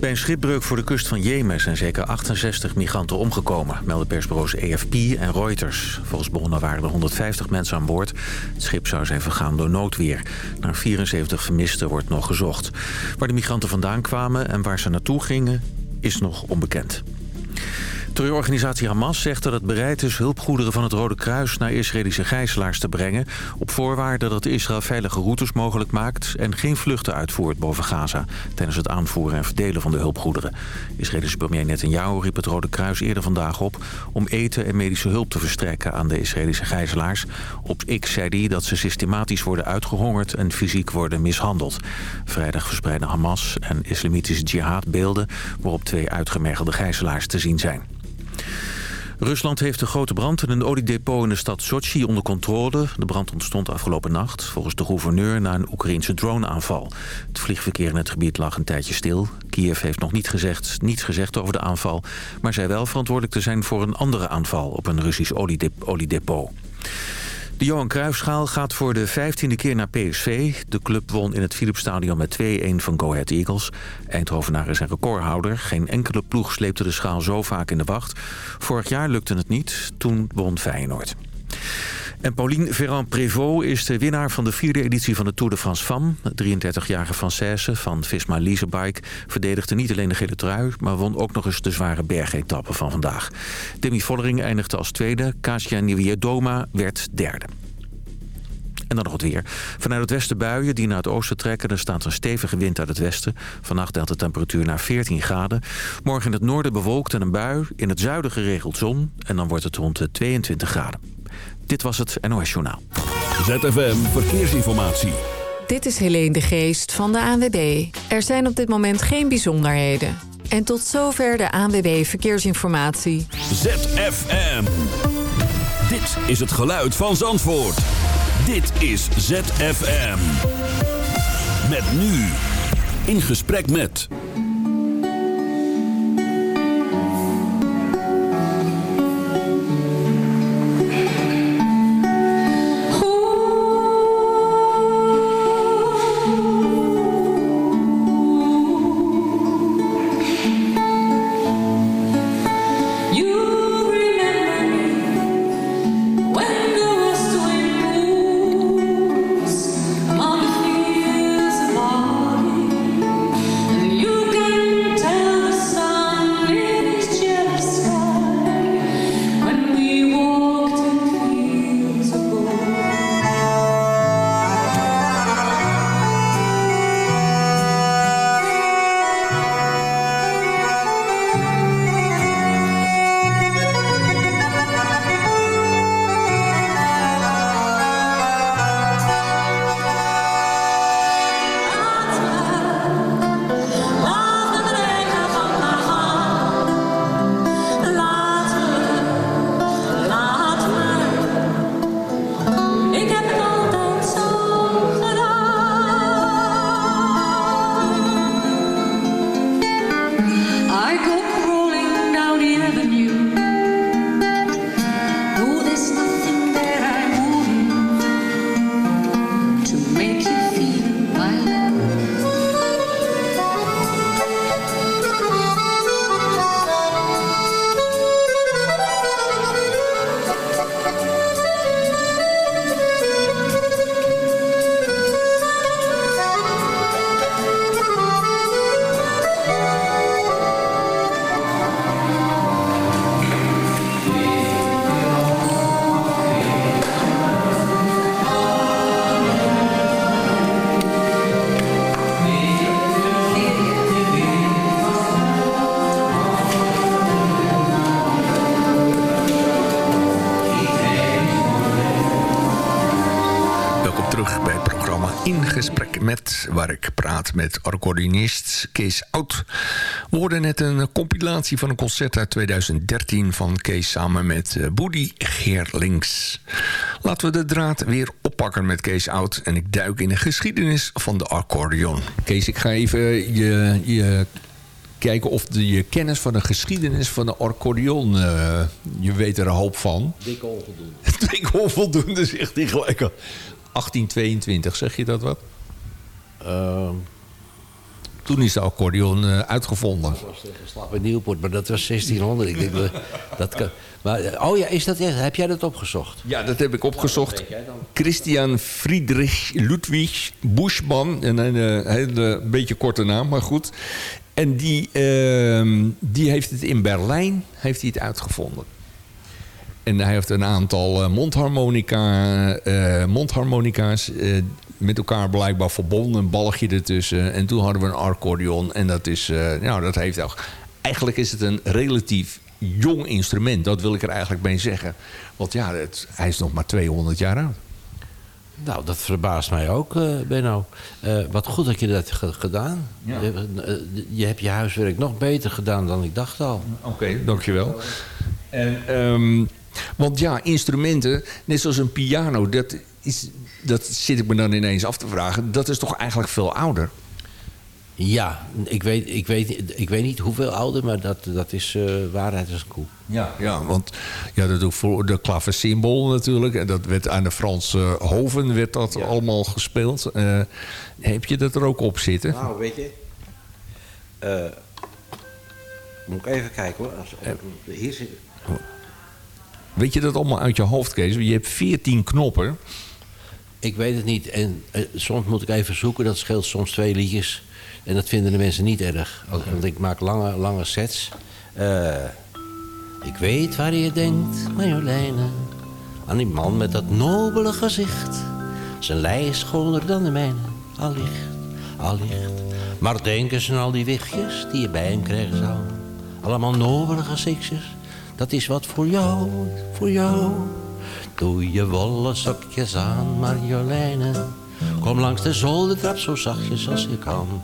Bij een schipbreuk voor de kust van Jemen zijn zeker 68 migranten omgekomen... melden persbureaus EFP en Reuters. Volgens bronnen waren er 150 mensen aan boord. Het schip zou zijn vergaan door noodweer. Naar 74 vermisten wordt nog gezocht. Waar de migranten vandaan kwamen en waar ze naartoe gingen is nog onbekend. Terreurorganisatie Hamas zegt dat het bereid is hulpgoederen van het Rode Kruis naar Israëlische gijzelaars te brengen... op voorwaarde dat Israël veilige routes mogelijk maakt en geen vluchten uitvoert boven Gaza... tijdens het aanvoeren en verdelen van de hulpgoederen. Israëlische premier Netanyahu riep het Rode Kruis eerder vandaag op... om eten en medische hulp te verstrekken aan de Israëlische gijzelaars. Op X zei hij dat ze systematisch worden uitgehongerd en fysiek worden mishandeld. Vrijdag verspreiden Hamas en islamitische jihad beelden... waarop twee uitgemergelde gijzelaars te zien zijn. Rusland heeft de grote brand in een oliedepot in de stad Sochi onder controle. De brand ontstond afgelopen nacht, volgens de gouverneur, na een Oekraïnse droneaanval. Het vliegverkeer in het gebied lag een tijdje stil. Kiev heeft nog niet gezegd, niets gezegd over de aanval... maar zei wel verantwoordelijk te zijn voor een andere aanval op een Russisch oliedepot. De Johan Cruijffschaal gaat voor de vijftiende keer naar PSV. De club won in het Philipsstadion met 2-1 van Go Ahead Eagles. Eindhovenaren is een recordhouder. Geen enkele ploeg sleepte de schaal zo vaak in de wacht. Vorig jaar lukte het niet. Toen won Feyenoord. En Pauline Ferrand-Prévot is de winnaar van de vierde editie van de Tour de France Femme. De 33-jarige Française van Visma Leasebike verdedigde niet alleen de gele trui... maar won ook nog eens de zware bergetappe van vandaag. Demi Vollering eindigde als tweede. Kasia Doma werd derde. En dan nog het weer. Vanuit het westen buien die naar het oosten trekken. Er staat een stevige wind uit het westen. Vannacht daalt de temperatuur naar 14 graden. Morgen in het noorden bewolkt en een bui. In het zuiden geregeld zon. En dan wordt het rond de 22 graden. Dit was het NOS Journaal. ZFM Verkeersinformatie. Dit is Helene de Geest van de ANWB. Er zijn op dit moment geen bijzonderheden. En tot zover de ANWB Verkeersinformatie. ZFM. Dit is het geluid van Zandvoort. Dit is ZFM. Met nu. In gesprek met... met accordeonist Kees Oud. We hoorden net een compilatie van een concert uit 2013 van Kees samen met uh, Boody Geerlings. Laten we de draad weer oppakken met Kees Oud en ik duik in de geschiedenis van de accordeon. Kees, ik ga even je, je kijken of de, je kennis van de geschiedenis van de accordeon... Uh, je weet er een hoop van. Dik onvoldoende. Dik onvoldoende, zegt hij gelijk 1822, zeg je dat wat? Uh, Toen is de accordeon uh, uitgevonden. Dat was tegen bij Nieuwpoort, maar dat was 1600. Ik denk, dat, dat kan, maar, oh ja, is dat, heb jij dat opgezocht? Ja, dat heb ik opgezocht. Christian Friedrich Ludwig Buschmann. Een, een, een, een beetje korte naam, maar goed. En die, uh, die heeft het in Berlijn heeft hij het uitgevonden. En hij heeft een aantal mondharmonica, uh, mondharmonica's uh, met elkaar blijkbaar verbonden. Een balgje ertussen. En toen hadden we een accordeon. En dat is, uh, nou, dat heeft ook... Eigenlijk is het een relatief jong instrument. Dat wil ik er eigenlijk mee zeggen. Want ja, het, hij is nog maar 200 jaar oud. Nou, dat verbaast mij ook, uh, Benno. Uh, wat goed dat je dat hebt gedaan. Ja. Je, uh, je, hebt je huiswerk nog beter gedaan dan ik dacht al. Oké, okay, dankjewel. En, um, want ja, instrumenten, net zoals een piano... Dat, is, dat zit ik me dan ineens af te vragen... dat is toch eigenlijk veel ouder? Ja, ik weet, ik, weet, ik weet niet hoeveel ouder, maar dat, dat is uh, waarheid als een koe. Ja, ja want ja, dat ook voor de klavecimbal natuurlijk. En dat werd aan de Franse hoven werd dat ja. allemaal gespeeld. Uh, heb je dat er ook op zitten? Nou, weet je... Uh, moet ik even kijken hoor. Als, hier zit... Weet je dat allemaal uit je hoofd, Kees? Je hebt 14 knoppen. Ik weet het niet. En soms moet ik even zoeken. Dat scheelt soms twee liedjes. En dat vinden de mensen niet erg. Want ik maak lange, lange sets. Uh, ik weet waar je denkt, Marjoleine. Aan die man met dat nobele gezicht. Zijn lei is schoner dan de mijne. Allicht, allicht. Maar denk eens aan al die wichtjes die je bij hem krijgen zou. Allemaal nobele gezichtjes. Dat is wat voor jou, voor jou. Doe je wollen sokjes aan, Marjoleine. Kom langs de zoldertrap zo zachtjes als je kan.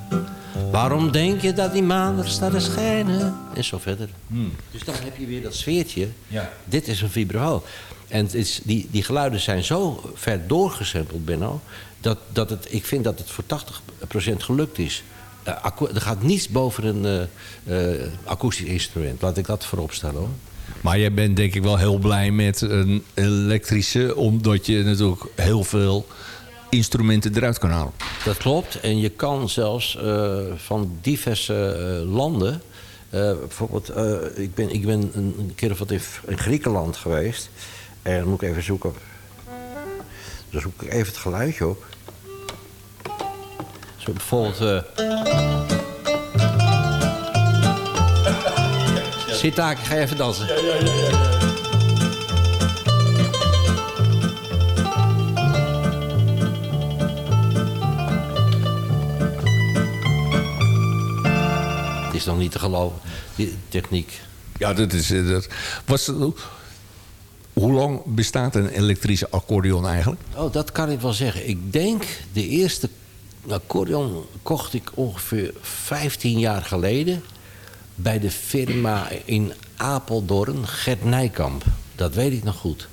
Waarom denk je dat die maan er staat te schijnen? En zo verder. Hmm. Dus dan heb je weer dat sfeertje. Ja. Dit is een vibraal. En het is, die, die geluiden zijn zo ver doorgesempeld, Benno... Dat, dat het, ik vind dat het voor 80% gelukt is. Uh, er gaat niets boven een uh, uh, akoestisch instrument. Laat ik dat voorop stellen, hoor. Maar jij bent denk ik wel heel blij met een elektrische... omdat je natuurlijk heel veel instrumenten eruit kan halen. Dat klopt. En je kan zelfs uh, van diverse uh, landen... Uh, bijvoorbeeld, ik, ben, ik ben een, keer of wat in, Griekenland geweest. En dan moet ik even zoeken. Dan zoek ik even het geluidje op. Zo bijvoorbeeld... Zit daar, ga even dansen. Ja, ja, ja, ja. is nog niet te geloven, die techniek. Ja, dat is... Dat, was, hoe lang bestaat een elektrische accordeon eigenlijk? Oh, dat kan ik wel zeggen. Ik denk, de eerste accordeon kocht ik ongeveer 15 jaar geleden... bij de firma in Apeldoorn, Gert Nijkamp. Dat weet ik nog goed.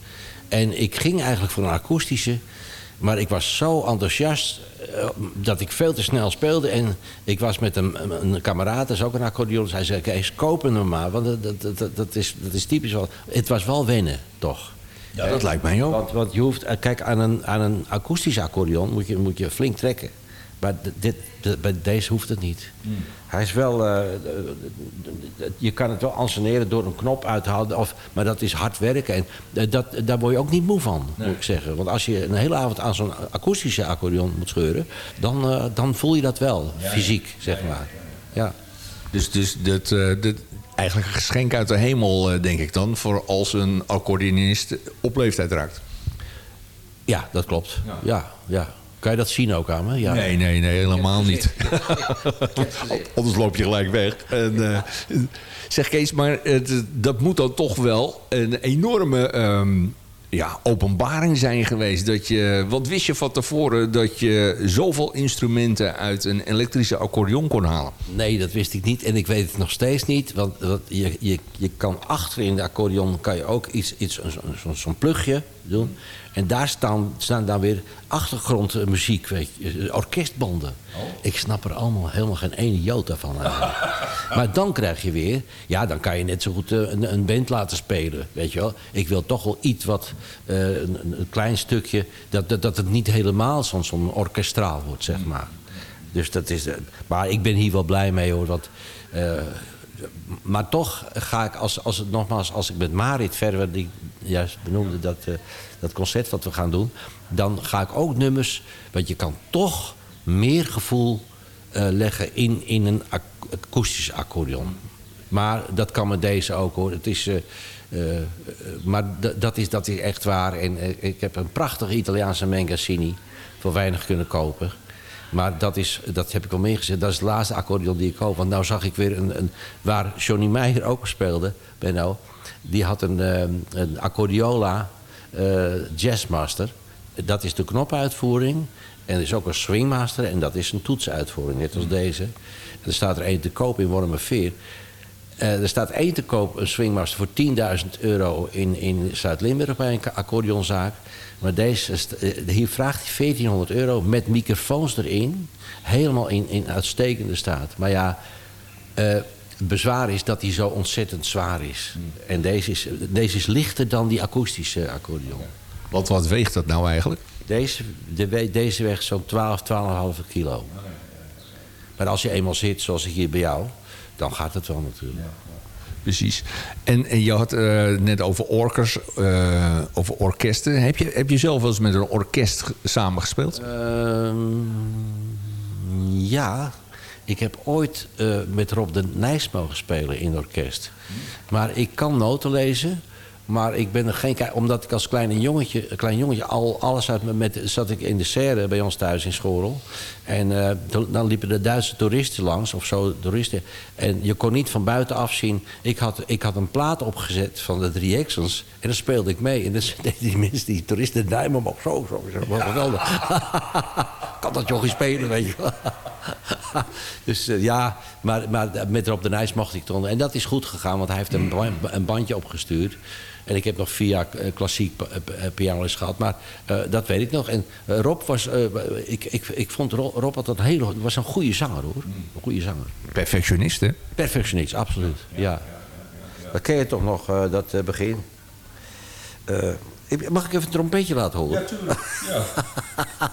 En ik ging eigenlijk voor een akoestische... Maar ik was zo enthousiast uh, dat ik veel te snel speelde. En ik was met een, een, een kameraad, dat is ook een accordeon. Hij zei, Kees, kopen hem maar. Want dat, dat, dat, dat, is, dat is typisch wel. Het was wel wennen, toch? Ja, dat lijkt mij ook. Want, want je hoeft, eh, kijk, aan een, aan een akoestisch accordeon moet je, moet je flink trekken. Maar dit, bij deze hoeft het niet. Hmm. Hij is wel... Uh, je kan het wel anseneren door een knop uit te halen. Of, maar dat is hard werken. En uh, dat, daar word je ook niet moe van, nee. moet ik zeggen. Want als je een hele avond aan zo'n akoestische accordeon moet scheuren... dan, uh, dan voel je dat wel, ja, fysiek, zeg ja, maar. Ja. Dus, dus dat, dat, eigenlijk een geschenk uit de hemel, denk ik dan... voor als een accordeonist op leeftijd raakt. Ja, dat klopt. ja, ja. Kan je dat zien ook aan me? Ja. Nee, nee, nee, helemaal niet. Anders loop je gelijk weg. En, uh, zeg Kees, maar het, dat moet dan toch wel een enorme um, ja, openbaring zijn geweest. Dat je, want wist je van tevoren dat je zoveel instrumenten uit een elektrische accordeon kon halen? Nee, dat wist ik niet. En ik weet het nog steeds niet. Want, want je, je, je kan achter in de accordeon kan je ook iets, iets, zo'n zo plugje doen. En daar staan, staan dan weer achtergrondmuziek, weet je, orkestbanden. Oh. Ik snap er allemaal helemaal geen ene jota van. maar dan krijg je weer, ja, dan kan je net zo goed een, een band laten spelen, weet je wel. Ik wil toch wel iets wat, uh, een, een, klein stukje, dat, dat, dat het niet helemaal zo'n zo orkestraal wordt, zeg maar. Dus dat is. eh, maar ik ben hier wel blij mee hoor. Eh, maar toch ga ik, als, als nogmaals, als ik met Marit verder, die juist benoemde dat, eh, dat concert wat we gaan doen, dan ga ik ook nummers. Want je kan toch meer gevoel eh, leggen in, in een akoestisch accordeon. Maar dat kan met deze ook hoor. Het is. eh, maar dat is, dat is echt waar. En ik heb een prachtige Italiaanse Mengassini voor weinig kunnen kopen. Maar dat, is, dat heb ik al meegezet. Dat is het laatste accordeon die ik koop. Want nou zag ik weer een... een waar Johnny Meijer ook speelde, Benno. Die had een, eh, een accordeola eh, jazzmaster. Dat is de knopuitvoering. En er is ook een swingmaster. En dat is een toetsuitvoering, net als deze. En er staat er één te koop in Wormerveer. Eh, er staat één te koop, een swingmaster, voor 10.000 euro in, in Zuid-Limburg bij een accordeonzaak. Maar deze, hier vraagt hij 1400 euro met microfoons erin. Helemaal in, in uitstekende staat. Maar ja, eh, het bezwaar is dat hij zo ontzettend zwaar is. En deze is, deze is lichter dan die akoestische accordeon. Want wat weegt dat nou eigenlijk? Deze, de, deze weegt zo'n 12, 12,5 kilo. Maar als je eenmaal zit, zoals ik hier bij jou, dan gaat het wel natuurlijk. Precies. En, je had eh, net over orkers, eh, over orkesten. Heb je, heb je zelf wel eens met een orkest ge- samengespeeld? Ehm, ja, ik heb ooit eh, met Rob de Nijs mogen spelen in orkest. Maar ik kan noten lezen. Maar ik ben er geen... Omdat ik als kleine jongetje, klein jongetje al alles uit me met... zat ik in de serre bij ons thuis in Schorel. En eh, dan- liepen de Duitse toeristen langs, of zo, toeristen. En je kon niet van buiten zien. Ik had, ik had een plaat opgezet van de drie. En dan speelde ik mee. En dan deden die mensen, die toeristen, duimen omhoog. Zo, zo. wat geweldig. kan dat jochie spelen, weet je wel. dus eh, ja, maar, maar met Rob de Nijs mocht ik toen. En dat is goed gegaan, want hij heeft een, een bandje opgestuurd. En ik heb nog via eh, klassiek pa- eh, pianoles gehad. Maar eh, dat weet ik nog. En eh, Rob was... eh, ik, ik, ik vond Ro- Rob had een hele, was een goede zanger, hoor. Een goede zanger. Perfectionist, hè? Perfectionist, absoluut. Ja. Dat ken je toch nog, eh, dat eh, begin? Eh, ik- mag ik even een trompetje laten horen? Ja, tuurlijk.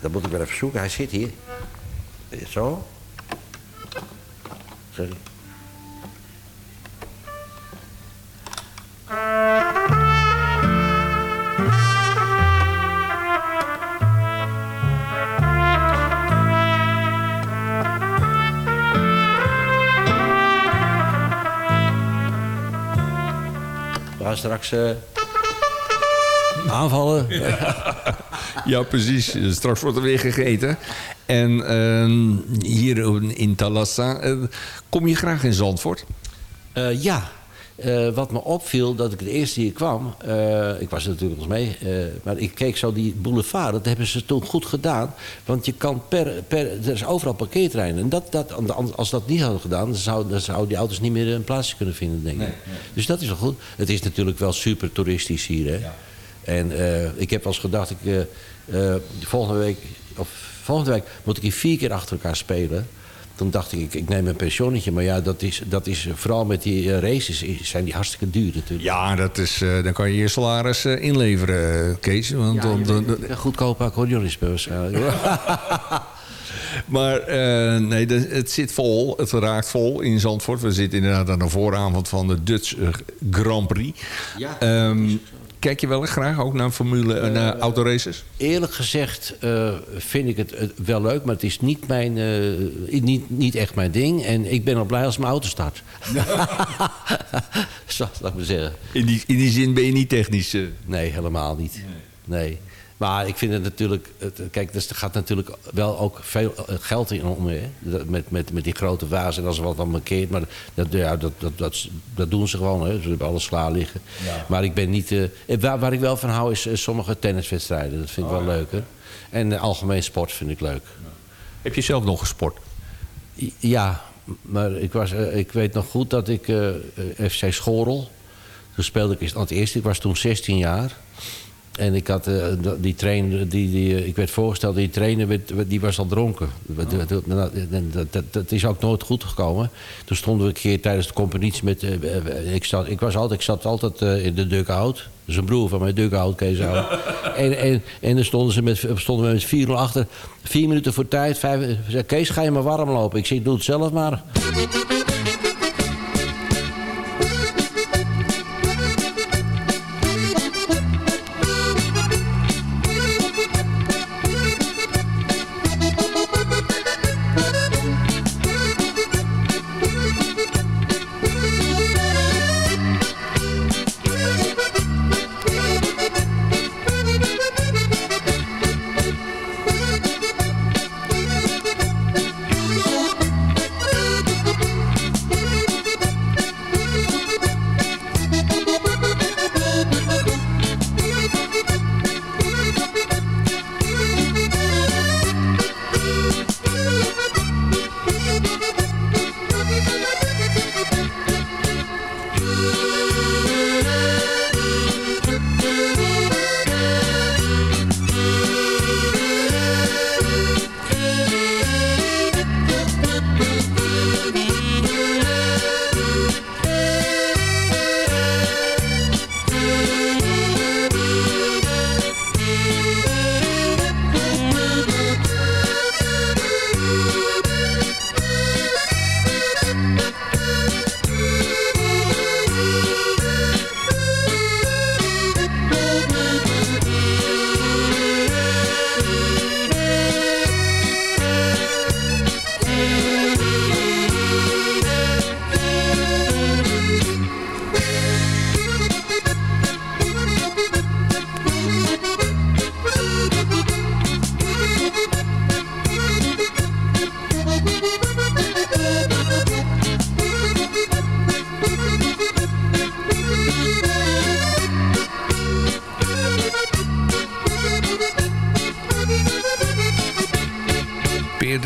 Dat moet ik wel even zoeken. Hij zit hier. Eh, Zo. Sorry. We gaan straks eh, aanvallen. Ja, precies. Straks wordt er weer gegeten. En ehm, hier in Talassa, eh, kom je graag in Zandvoort? Eh, ja, Eh, wat me opviel dat ik de eerste hier kwam, eh, ik was er natuurlijk nog mee, eh, maar ik keek zo die boulevard, dat hebben ze toen goed gedaan. Want je kan per, per er is overal parkeerterreinen. En dat, dat, als dat niet hadden gedaan, dan zouden dan die auto's niet meer een plaatsje kunnen vinden, denk ik. Dus dat is wel goed. Het is natuurlijk wel super toeristisch hier, hè. En ik heb wel eens gedacht, ik, volgende week, of volgende week moet ik hier vier keer achter elkaar spelen. Toen dacht ik, ik, ik neem een pensionnetje. Maar ja, dat is, dat is vooral met die eh, races zijn die hartstikke duur natuurlijk. Ja, dat is, eh, dan kan je je salaris eh, inleveren, eh, Kees. Want dan, dan- Een goedkope accordeonist waarschijnlijk. maar eh, nee, het zit vol. Het raakt vol in Zandvoort. We zitten inderdaad aan de vooravond van de Dutch eh, Grand Prix. Ja. Ehm, kijk je wel graag ook naar Formule, en naar autoraces? Eerlijk gezegd eh, vind ik het eh, wel leuk, maar het is niet, mijn, eh, niet, niet echt mijn ding. En ik ben al blij als mijn auto start. Zo, laat ik maar zeggen. In die, in die zin ben je niet technisch. eh. Nee, helemaal niet. Nee. Maar ik vind het natuurlijk... Het, kijk, dus er gaat natuurlijk wel ook veel eh, geld in om. Hè? Met, met, met die grote vaas en als er wat dan mankeert. Maar dat, ja, dat, dat, dat, dat doen ze gewoon. Hè? Ze hebben alles klaar liggen. Maar ik ben niet... eh, waar, waar ik wel van hou is eh, sommige tenniswedstrijden. Dat vind ik wel leuker. En algemeen sport vind ik leuk. Heb je zelf nog gesport? Ja, maar ik, was, ik weet nog goed dat ik FC Schorel... Toen speelde ik aan het eerst. Ik was toen 16 jaar. En ik had uh, die trainer, die, die, ik werd voorgesteld, die trainer die was al dronken. Dat, dat, dat, is ook nooit goed gekomen. Toen stonden we een keer tijdens de competitie met. Uh, ik, zat, ik, was altijd, ik zat altijd uh, in de dugout. Zijn broer van mijn dugout, Kees en, en, en dan stonden, ze met, stonden we met 4 achter. Vier minuten voor tijd. Vijf, zei, Kees, ga je maar warm lopen? Ik zeg, doe het zelf maar.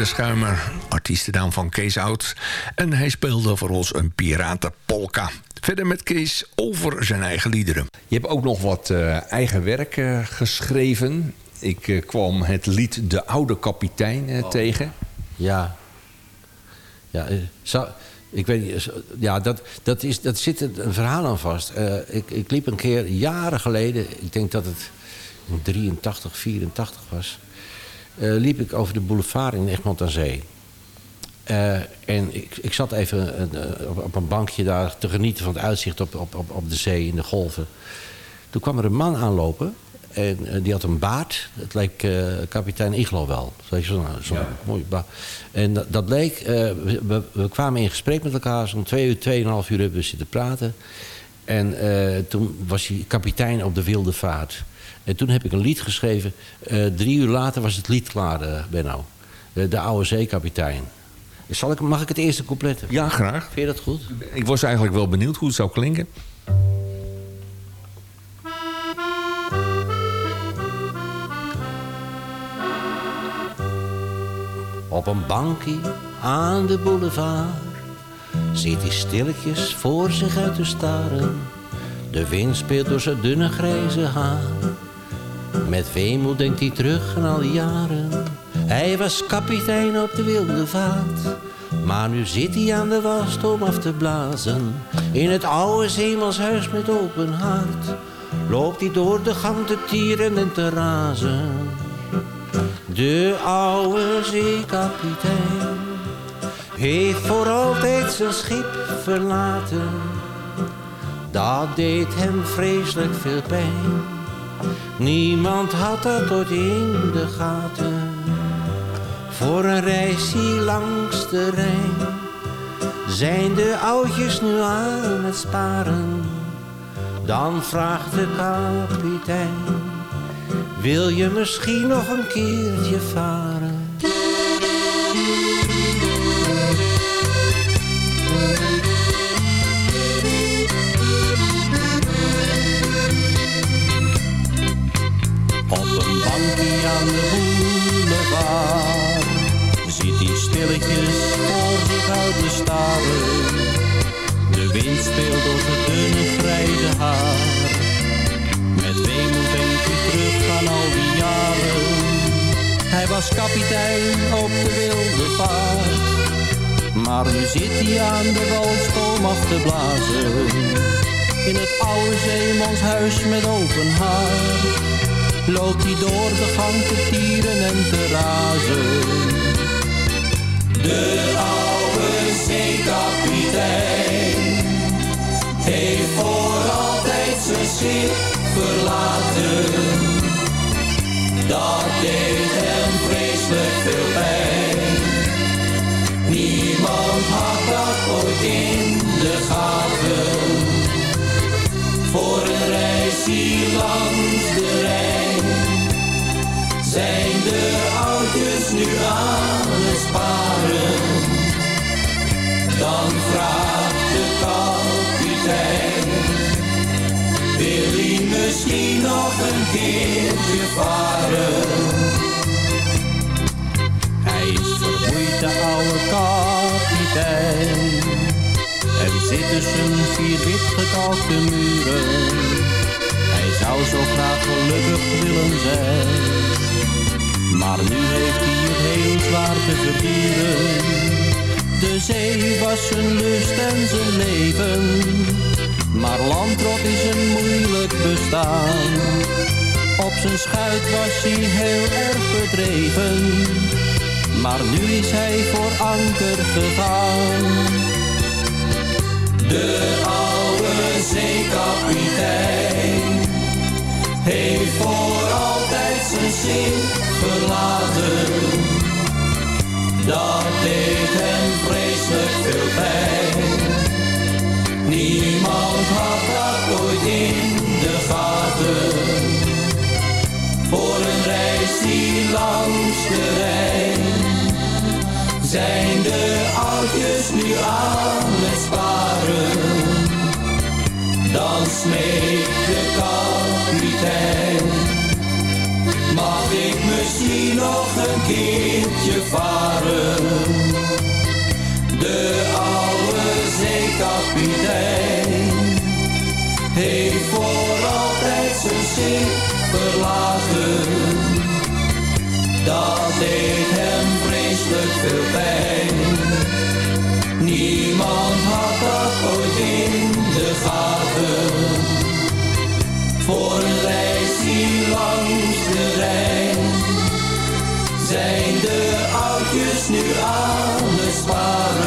Schuimer, artiestennaam van Kees Oud. En hij speelde voor ons een piratenpolka. Verder met Kees over zijn eigen liederen. Je hebt ook nog wat uh, eigen werk uh, geschreven. Ik uh, kwam het lied De Oude Kapitein oh. tegen. Ja. Ja, zo, ik weet niet, ja, dat, dat, is, dat zit een verhaal aan vast. ik, ik liep een keer jaren geleden, ik denk dat het 83, 84 was liep ik over de boulevard in Egmond aan Zee. Uh, en ik, ik zat even uh, op, op, een bankje daar te genieten van het uitzicht op, op, op, op de zee in de golven. Toen kwam er een man aanlopen en die had een baard. Het leek kapitein Iglo wel. Zo'n zo, zo ja. mooie baard. En dat, dat leek, we, we, kwamen in gesprek met elkaar. Zo'n twee uur, tweeënhalf uur hebben we zitten praten. En toen was hij kapitein op de wilde vaart. En toen heb ik een lied geschreven. Uh, drie uur later was het lied klaar, uh, Benno. Uh, de oude zeekapitein. Zal ik, mag ik het eerste couplet Ja, graag. Vind je dat goed? Ik was eigenlijk wel benieuwd hoe het zou klinken. Op een bankje aan de boulevard Ziet hij stilletjes voor zich uit te staren De wind speelt door zijn dunne grijze haar met weemoed denkt hij terug aan al die jaren. Hij was kapitein op de wilde vaart. Maar nu zit hij aan de was om af te blazen. In het oude zeemanshuis met open hart. Loopt hij door de gang te tieren en te razen. De oude zeekapitein heeft voor altijd zijn schip verlaten. Dat deed hem vreselijk veel pijn. Niemand had dat ooit in de gaten. Voor een reisje langs de Rijn zijn de oudjes nu aan het sparen. Dan vraagt de kapitein, wil je misschien nog een keertje varen? aan de boulevard zit hij stilletjes voor zich uit de staren. De wind speelt door het dunne grijze haar. Met weemoed denk hij terug aan al die jaren. Hij was kapitein op de wilde vaart. Maar nu zit hij aan de walstroom af te blazen. In het oude zeemanshuis met open haar Loopt hij door de gang te tieren en te razen. De oude zeekapitein heeft voor altijd zijn schip verlaten. Dat deed hem vreselijk veel pijn. Niemand had dat ooit in de gaten. Voor een reis hier langs de Rijn zijn de oudjes nu aan het sparen. Dan vraagt de kapitein, wil hij misschien nog een keertje varen? Hij is vermoeid, de oude kapitein. En zit tussen vier wit gekalkte muren. Hij zou zo graag gelukkig willen zijn. Maar nu heeft hij het heel zwaar te verduren. De zee was zijn lust en zijn leven. Maar landrot is een moeilijk bestaan. Op zijn schuit was hij heel erg bedreven. Maar nu is hij voor anker gegaan. De oude zeekapitein heeft voor altijd zijn schip verlaten. Dat deed hem vreselijk veel pijn. Niemand had dat ooit in de gaten. Voor een reis die langs de Rijn zijn de oudjes nu aan het sparen. Dan smeekt de kapitein, mag ik misschien nog een keertje varen? De oude zeekapitein heeft voor altijd zijn schip verlaten. Dat deed hem vreselijk veel pijn. Niemand had dat ooit in de gaten. Voor een reis hier langs de Rijn zijn de oudjes nu aan het sparen.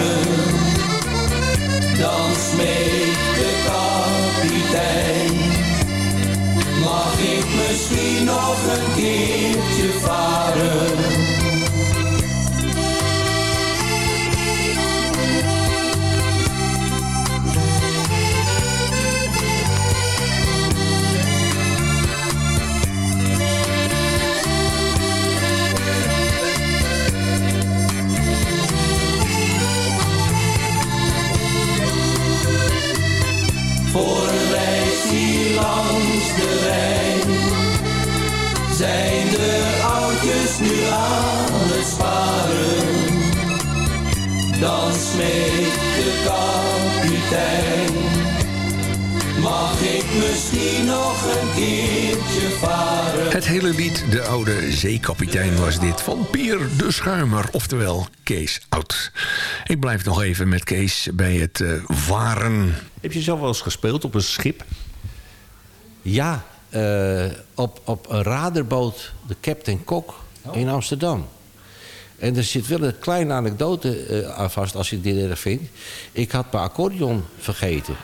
Was dit van Pier de Schuimer, oftewel Kees Oud. Ik blijf nog even met Kees bij het eh, varen. Heb je zelf wel eens gespeeld op een schip? Ja, eh, op, op een raderboot, de Captain Kok, in Amsterdam. En er zit wel een kleine anekdote eh, aan vast, als je dit erg vindt. Ik had mijn accordeon vergeten.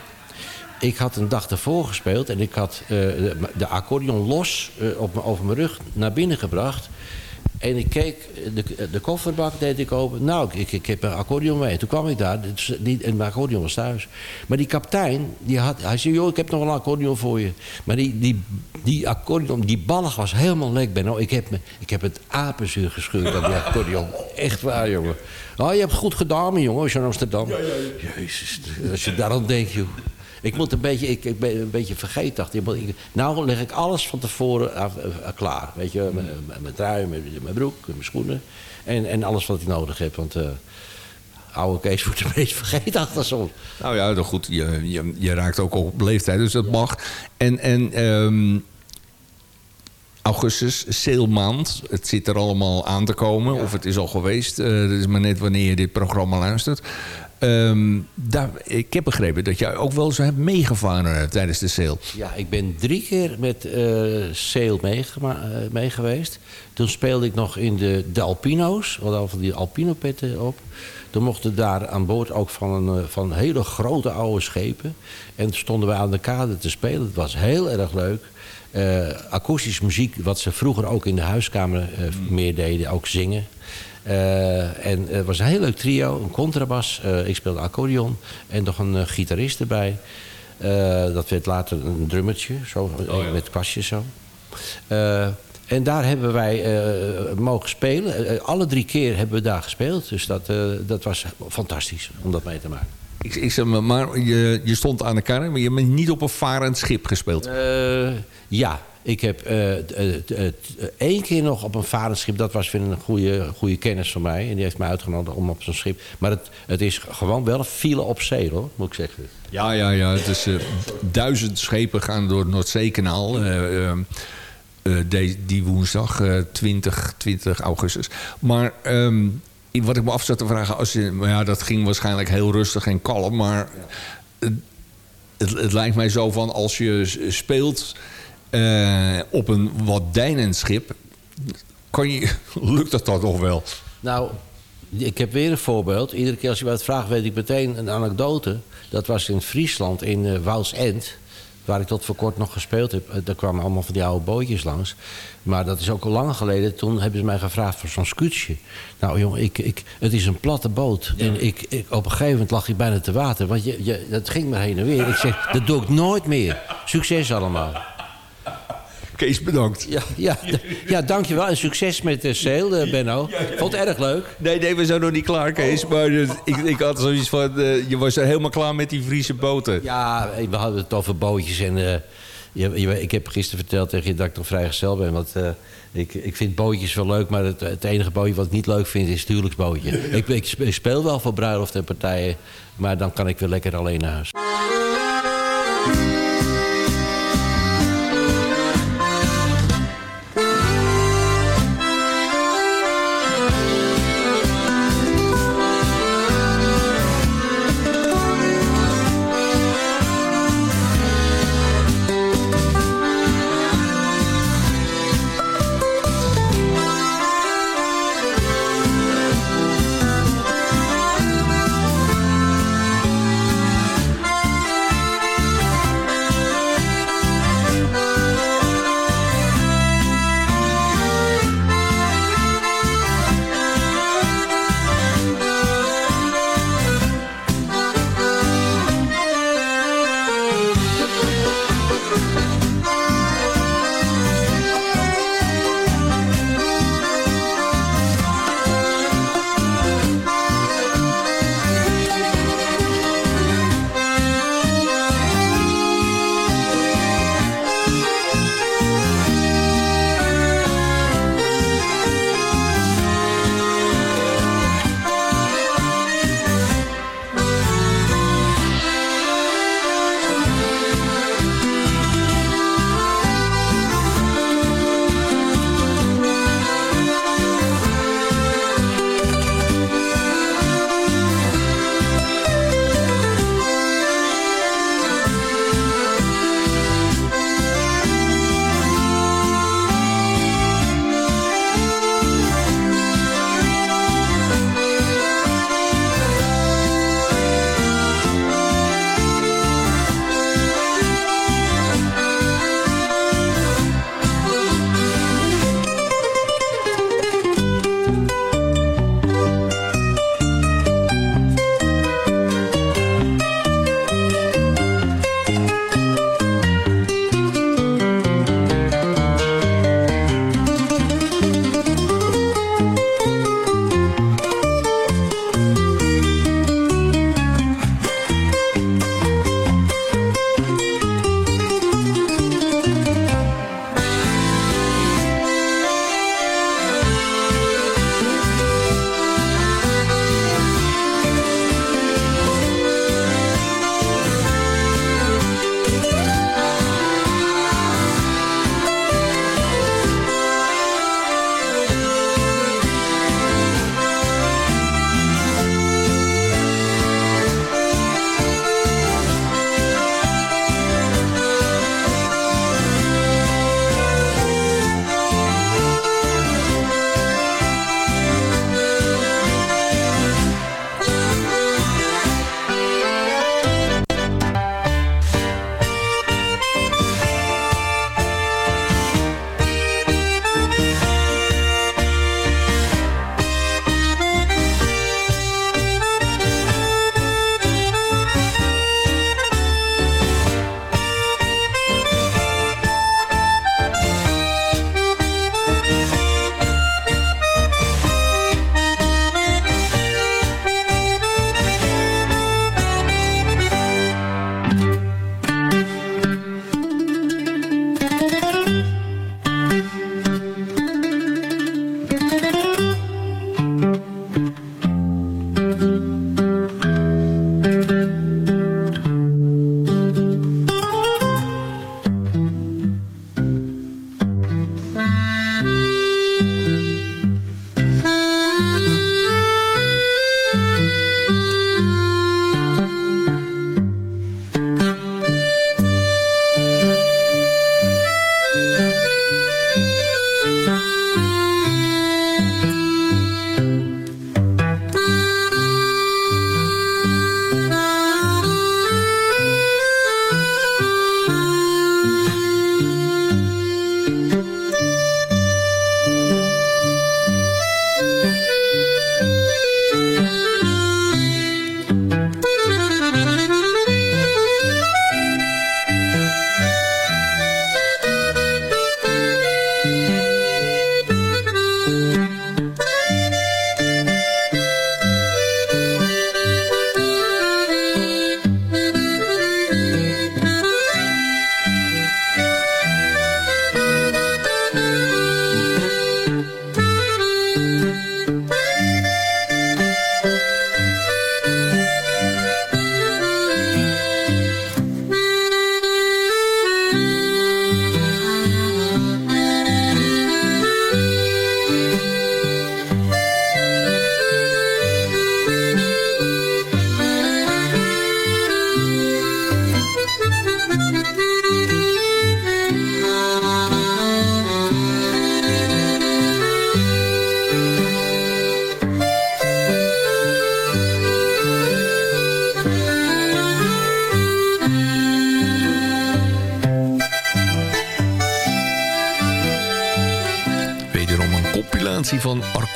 Ik had een dag ervoor gespeeld en ik had eh, de, de accordeon los eh, op, over mijn rug naar binnen gebracht. En ik keek, de, de kofferbak deed ik open. Nou, ik, ik heb een accordeon mee. Toen kwam ik daar dus die, en mijn accordeon was thuis. Maar die kapitein, die had, hij zei... joh, ik heb nog wel een accordeon voor je. Maar die, die, die accordeon, die ballig was helemaal lek. Ben. ik, heb me, ik heb het apenzuur gescheurd aan die accordeon. Echt waar, jongen. Oh, je hebt goed gedaan, jongen, als je in Amsterdam... Jezus, als je daaraan denkt, joh. Ik moet een beetje, ik, ik ben een beetje. Ik moet- ik- Nou leg ik alles van tevoren af- eh, klaar. Weet je, mijn- mijn- mijn trui, mijn, mijn broek, mijn schoenen. En, en alles wat ik nodig heb. Want eh oude Kees wordt een beetje vergeetachtig soms. Nou ja, dan goed, je, je, je raakt ook op leeftijd, dus dat mag. En, en ehm, augustus, zeilmaand. Het zit er allemaal aan te komen. Of het is al geweest. Uh, dat is maar net wanneer je dit programma luistert. Ehm, daar, ik heb begrepen dat jij ook wel zo hebt meegevaren tijdens de sail. Ja, ik ben drie keer met uh, sail mee, geweest. Toen speelde ik nog in de, de Alpino's. We hadden die Alpino-petten op. Toen mochten daar aan boord ook van, een, van hele grote oude schepen. En toen stonden we aan de kade te spelen. Het was heel erg leuk. Uh, akoestische muziek, wat ze vroeger ook in de huiskamer uh, meer deden, ook zingen. Uh, en het was een heel leuk trio, een contrabas, ik speelde accordeon en nog een gitarist erbij. dat werd later een drummertje, zo, oh, ja. met kwastjes zo. en daar hebben wij mogen spelen. alle drie keer hebben we daar gespeeld. Dus dat, dat was fantastisch om dat mee te maken. Ik, ik zeg maar, maar je, je stond aan de kar, maar je hebt niet op een varend schip gespeeld. Ja, ik heb uh, één keer nog op een varenschip. Dat was weer een goede, goede kennis van mij. En die heeft mij uitgenodigd om op zo'n schip. Maar het, het is gewoon wel file op zee, hoor, moet ik zeggen. Ja, ja, ja. Het is, uh, duizend schepen gaan door het Noordzeekanaal. Uh, die, die woensdag, 20, 20 augustus. Maar um, wat ik me af zat te vragen... Als je, ja, dat ging waarschijnlijk heel rustig en kalm. Maar het, het lijkt mij zo van als je speelt uh, op een wat deinend schip. Kan je, lukt dat dan nog wel? Nou, ik heb weer een voorbeeld. Iedere keer als je wat vraagt, weet ik meteen een anekdote. Dat was in Friesland, in uh, Wals End. Waar ik tot voor kort nog gespeeld heb. Eh, daar kwamen allemaal van die oude bootjes langs. Maar dat is ook al lang geleden. Toen hebben ze mij gevraagd voor zo'n scootje. Nou jongen, ik, ik, het is een platte boot. En ik, ik, op een gegeven moment lag ik bijna te water. Want je, je, dat ging maar heen en weer. Ik zeg, dat doe ik nooit meer. Succes allemaal. Kees, bedankt. Ja, ja, ja dankjewel. En succes met de sale, eh, Benno. Vond het erg leuk. Nee, nee, we zijn nog niet klaar, Kees. Maar uh, ik, ik had zoiets van... Uh, je was helemaal klaar met die Friese boten. Ja, we hadden het over bootjes. En je, ik heb gisteren verteld tegen je dat ik nog vrijgezel ben. Want ik, ik vind bootjes wel leuk. Maar het, het, enige bootje wat ik niet leuk vind is het huwelijksbootje. ik, ik speel wel voor bruiloft en partijen. Maar dan kan ik weer lekker alleen naar huis.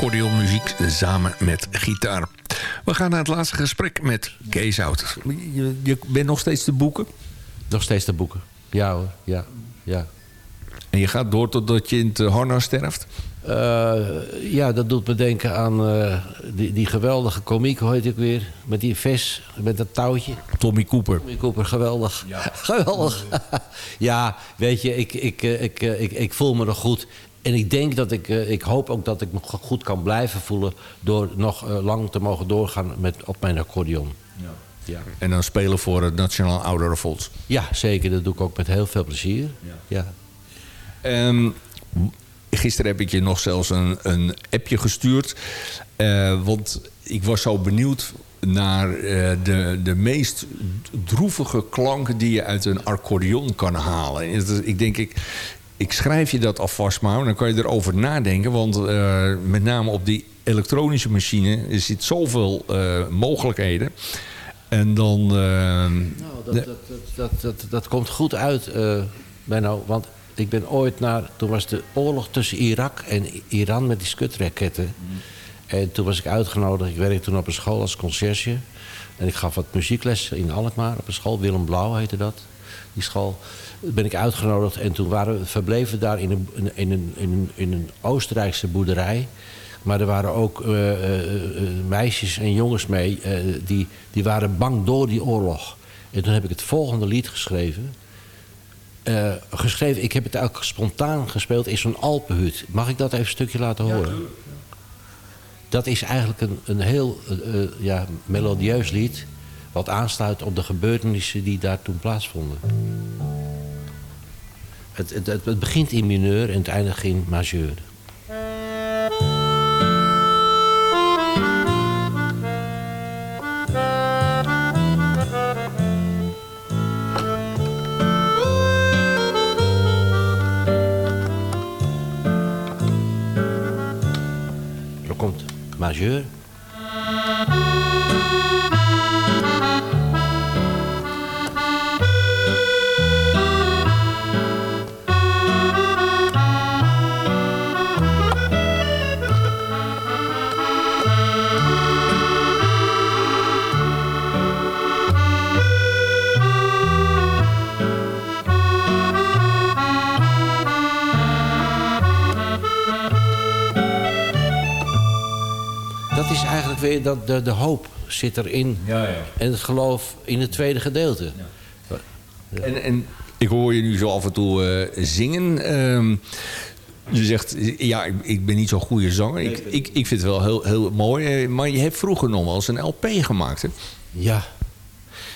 Accordeonmuziek samen met gitaar. We gaan naar het laatste gesprek met Kees Hout. Je, je bent nog steeds te boeken? Nog steeds te boeken. Ja hoor, ja. ja. En je gaat door totdat je in het harnas sterft? Uh, ja, dat doet me denken aan uh, die, die, geweldige komiek, hoe heet ik weer? Met die vis, met dat touwtje. Tommy Cooper. Tommy Cooper, geweldig. Ja. geweldig. ja, weet je, ik, ik, ik, ik, ik, voel me nog goed. En ik denk dat ik, ik hoop ook dat ik me goed kan blijven voelen... door nog lang te mogen doorgaan met, op mijn accordeon. Ja. Ja. En dan spelen voor het Nationaal Ouderenfonds. Ja, zeker. Dat doe ik ook met heel veel plezier. Ja. ja. Um, gisteren heb ik je nog zelfs een, een appje gestuurd. Uh, want ik was zo benieuwd naar uh, de, de meest droevige klanken die je uit een accordeon kan halen. Ik denk, ik, ik schrijf je dat alvast maar, dan kan je erover nadenken. Want uh, met name op die elektronische machine zit zoveel mogelijkheden. En dan... nou, dat, dat, dat, dat, dat, komt goed uit, Benno. Want ik ben ooit naar... Toen was de oorlog tussen Irak en Iran met die skutraketten. En toen was ik uitgenodigd. Ik werkte toen op een school als conciërge. En ik gaf wat muziekles in Alkmaar op een school. Willem Blauw heette dat, die school. Ben ik uitgenodigd en toen waren we verbleven daar in een, in een, in een, in een Oostenrijkse boerderij. Maar er waren ook uh, uh, meisjes en jongens mee. die, die waren bang door die oorlog. En toen heb ik het volgende lied geschreven. Uh, geschreven. Ik heb het ook spontaan gespeeld in zo'n Alpenhut. Mag ik dat even een stukje laten horen? Ja, dat is eigenlijk een, een heel uh, ja, melodieus lied... wat aansluit op de gebeurtenissen die daar toen plaatsvonden. Het, het, het begint in mineur en het eindigt in majeur. majeur. Weer dat de, de hoop zit erin. Ja, ja. En het geloof in het tweede gedeelte. Ja. En, en ik hoor je nu zo af en toe uh, zingen. Um, je zegt, ja, ik, ik, ben niet zo'n goede zanger. Ik, ik, ik vind het wel heel, heel mooi. Eh, maar je hebt vroeger nog wel eens een LP gemaakt, hè? Ja.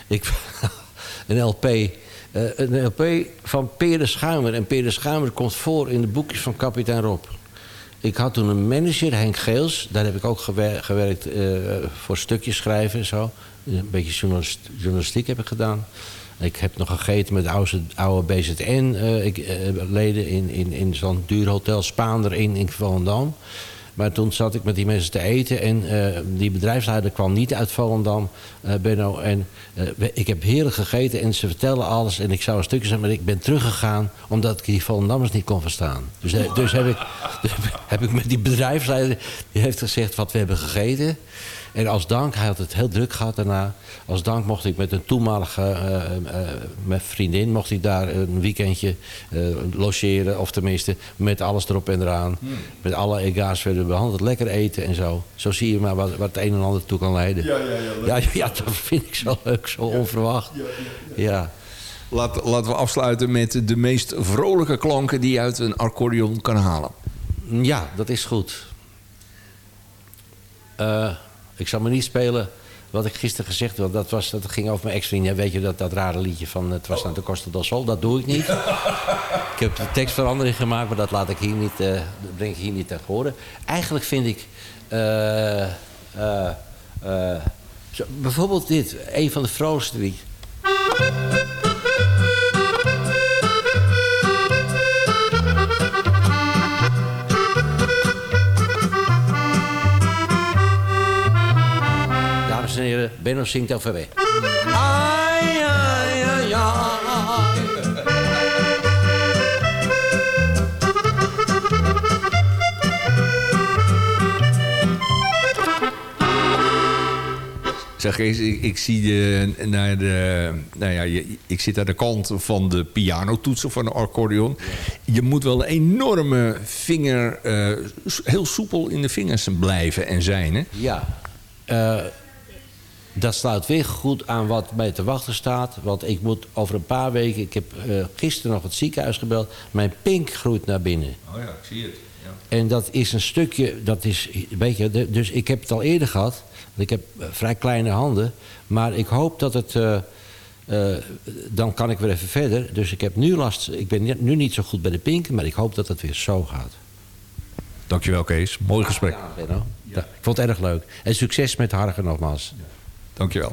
Ik, een LP... Uh, een LP van Peer de Schuimer. En Peer de Schuimer komt voor in de boekjes van kapitein Rob. Ik had toen een manager, Henk Geels. Daar heb ik ook gewerkt uh, voor stukjes schrijven en zo. Een beetje journalistiek heb ik gedaan. Ik heb nog gegeten met oude, oude BZN-leden uh, in, in, in zo'n duur hotel Spaander in, in Volendam. Maar toen zat ik met die mensen te eten en uh, die bedrijfsleider kwam niet uit Volendam, uh, Benno. En uh, ik heb heerlijk gegeten en ze vertelden alles en ik zou een stukje zeggen, maar ik ben teruggegaan omdat ik die Volendammers niet kon verstaan. Dus, dus, heb, ik, dus heb ik met die bedrijfsleider, die heeft gezegd wat we hebben gegeten. En als dank, hij had het heel druk gehad daarna. Als dank mocht ik met een toenmalige uh, vriendin... mocht ik daar een weekendje logeren. Of tenminste, met alles erop en eraan. Hmm. Met alle ega's werden behandeld. Lekker eten en zo. Zo zie je maar wat, wat het een en ander toe kan leiden. Ja, ja, ja, ja, ja dat vind ik zo leuk, zo onverwacht. Ja. Laat, laten we afsluiten met de meest vrolijke klanken... die je uit een accordeon kan halen. Ja, dat is goed. Uh, ik zal me niet spelen wat ik gisteren gezegd heb. Dat, was, dat ging over mijn ex-vriend. Ja, weet je dat, dat rare liedje van Het was aan de Costa del Sol? Dat doe ik niet. ik heb de tekstverandering gemaakt, maar dat laat ik hier niet, uh, breng ik hier niet tegen horen. Eigenlijk vind ik... Uh, uh, zo, bijvoorbeeld dit, een van de vrolijkste liedjes. Beno Benno zingt over Zeg eens, ik, zie de, naar de... Nou ja, ik zit aan de kant van de piano-toetsen van de accordeon. Je moet wel een enorme vinger... Eh, heel soepel in de vingers blijven en zijn, hè? Ja. Eh, dat sluit weer goed aan wat mij te wachten staat. Want ik moet over een paar weken... Ik heb eh, gisteren nog het ziekenhuis gebeld. Mijn pink groeit naar binnen. Oh ja, ik zie het. En dat is een stukje, dat is, weet je, de- dus ik heb het al eerder gehad. Want ik heb eh, vrij kleine handen. Maar ik hoop dat het, eh, eh, dan kan ik weer even verder. Dus ik heb nu last, ik ben nu niet zo goed bij de pinken, maar ik hoop dat het weer zo gaat. Dankjewel Kees, mooi gesprek. Ja. Ja, ik vond het erg leuk. En succes met Hargen nogmaals. Dankjewel.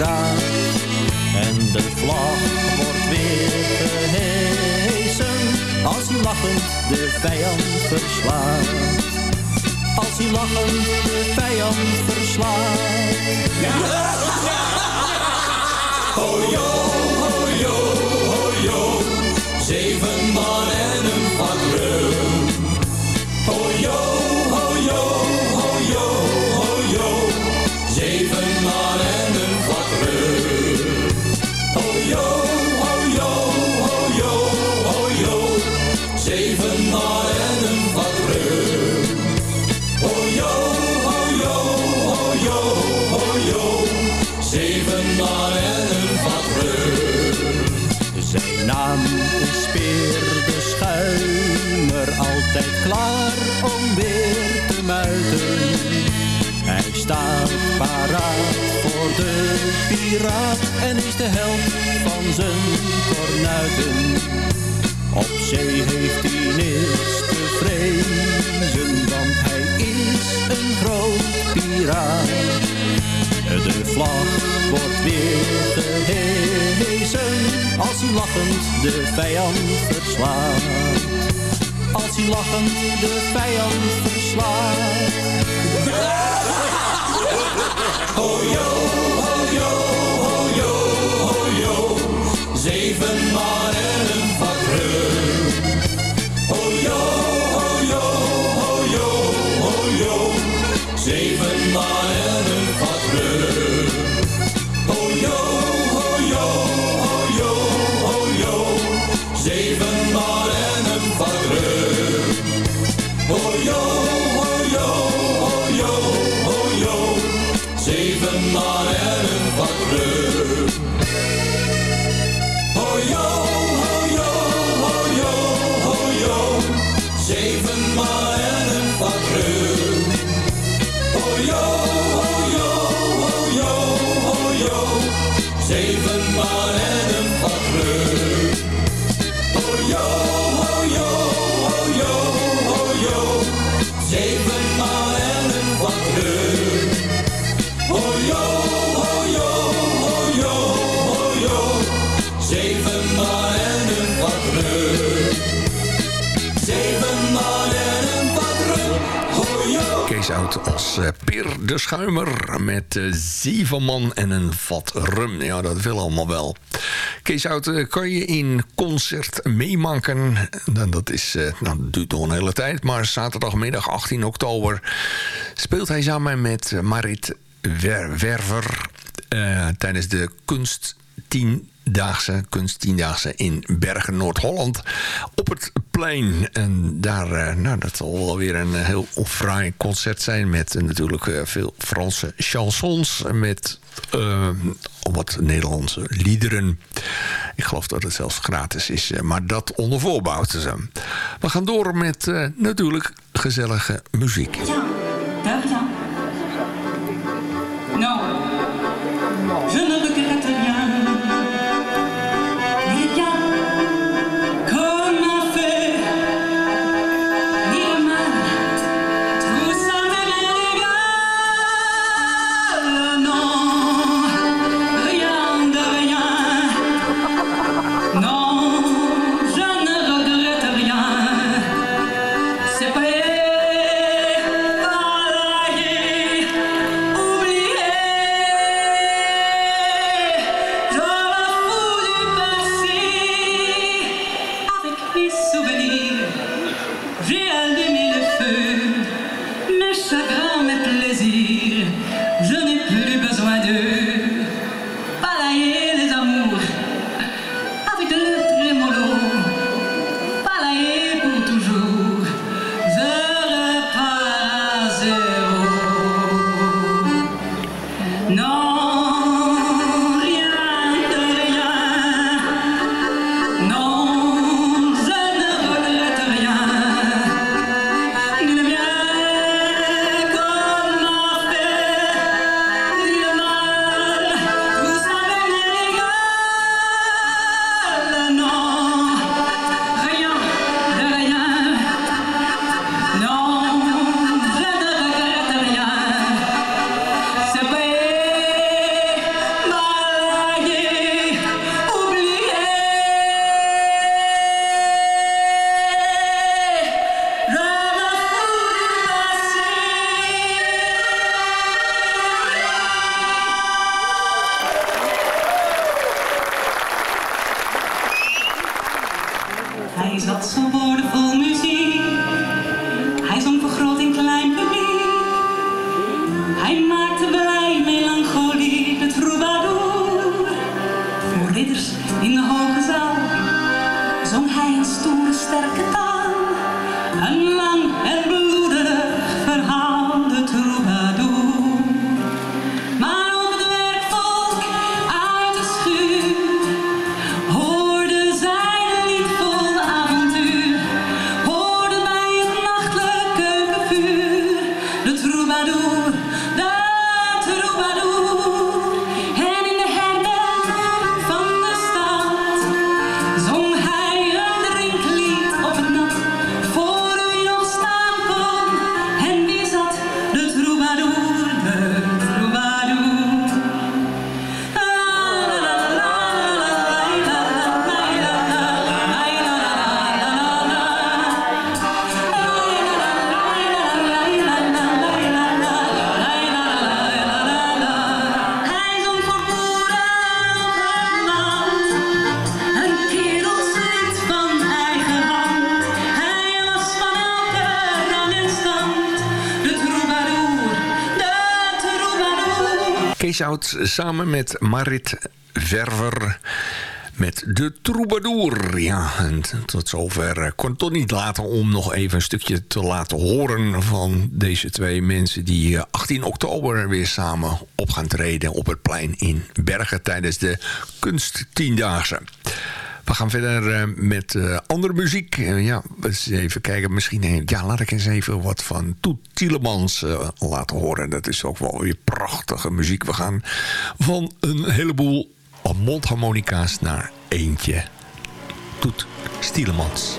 En de vlag wordt weer gehesen als hij lachend de vijand verslaat. Als hij lachend de vijand verslaat. Zeven man en een staat paraat voor de piraat en is de held van zijn kornuiten. Op zee heeft hij niks te vrezen, want hij is een groot piraat. De vlag wordt weer gehezen als hij lachend de vijand verslaat. Als hij lachend de vijand verslaat. Zeven man en een Zeven man en een als eh, Peer de Schuimer met eh, zeven man en een vat rum. Ja, dat wil allemaal wel. Kees Oud, eh, kan je in concert meemaken? Nou, dat, is, nou, duurt nog een hele tijd, maar zaterdagmiddag 18 oktober speelt hij samen met Marit Wer- Werver tijdens de kunst 10 Daagse, kunst tiendaagse in Bergen, Noord-Holland. Op het plein. En daar, eh, nou, dat zal wel weer een eh, heel fraai concert zijn. Met eh, natuurlijk veel Franse chansons. Met wat Nederlandse liederen. Ik geloof dat het zelfs gratis is. Maar dat onder voorbouw. Dus, eh, we gaan door met natuurlijk gezellige muziek. Oud samen met Marit Verver met de Troubadour. Ja, en tot zover eh, kon het toch niet laten om nog even een stukje te laten horen... van deze twee mensen die eh, 18 oktober weer samen op gaan treden... op het plein in Bergen tijdens de Kunsttiendaagse. We gaan verder eh, met eh, andere muziek. Eh, ja, eens even kijken. Misschien, ja, laat ik eens even wat van Toet Tielemans laten horen. Dat is ook wel weer prachtige muziek. We gaan van een heleboel mondharmonica's naar eentje. Toet Tielemans.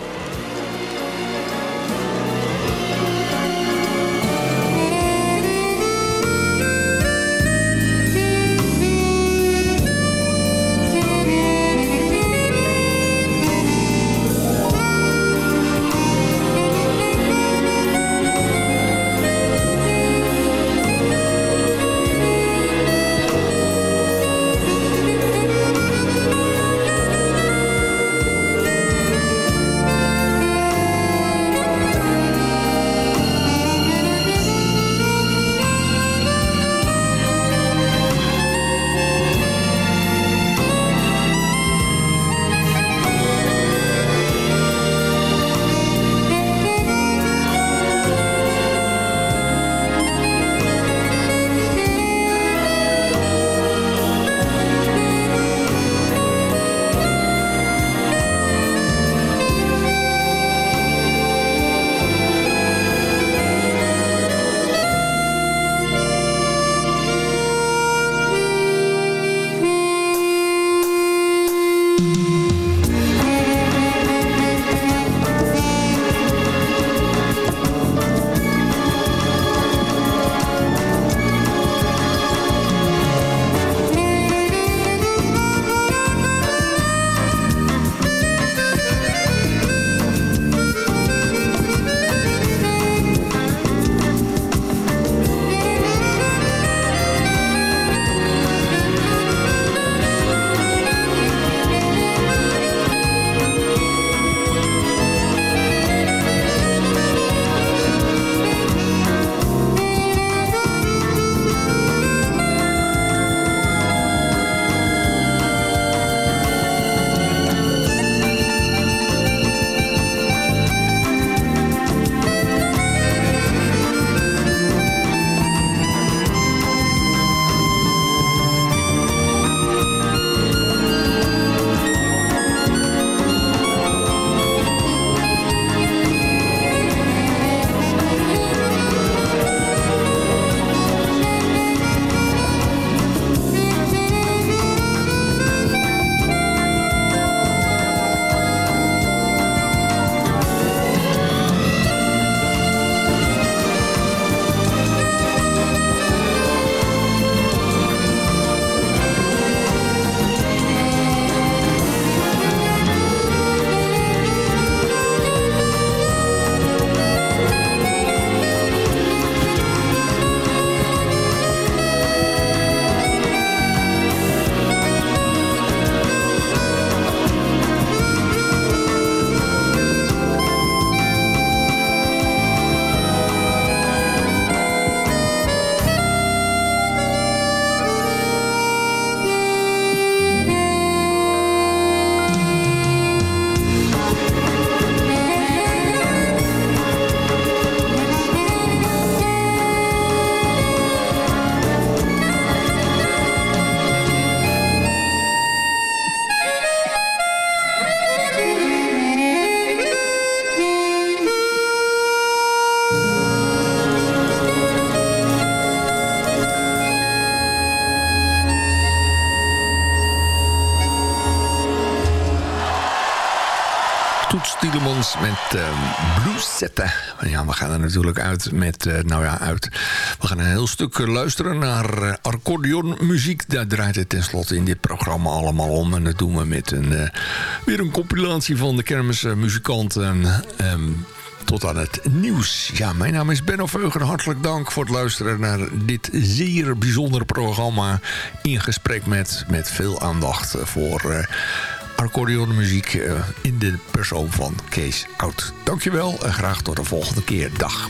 Met uh, Blues Zetten. Ja, we gaan er natuurlijk uit met, uh, nou ja, uit. We gaan een heel stuk luisteren naar uh, accordeonmuziek. Daar draait het tenslotte in dit programma allemaal om. En dat doen we met een, weer een compilatie van de kermismuzikanten. Um, tot aan het nieuws. Ja, mijn naam is Benno Veugen. Hartelijk dank voor het luisteren naar dit zeer bijzondere programma. In gesprek met, met veel aandacht voor accordeonmuziek uh, in de persoon van Kees Oud. Dankjewel en graag tot de volgende keer. Dag.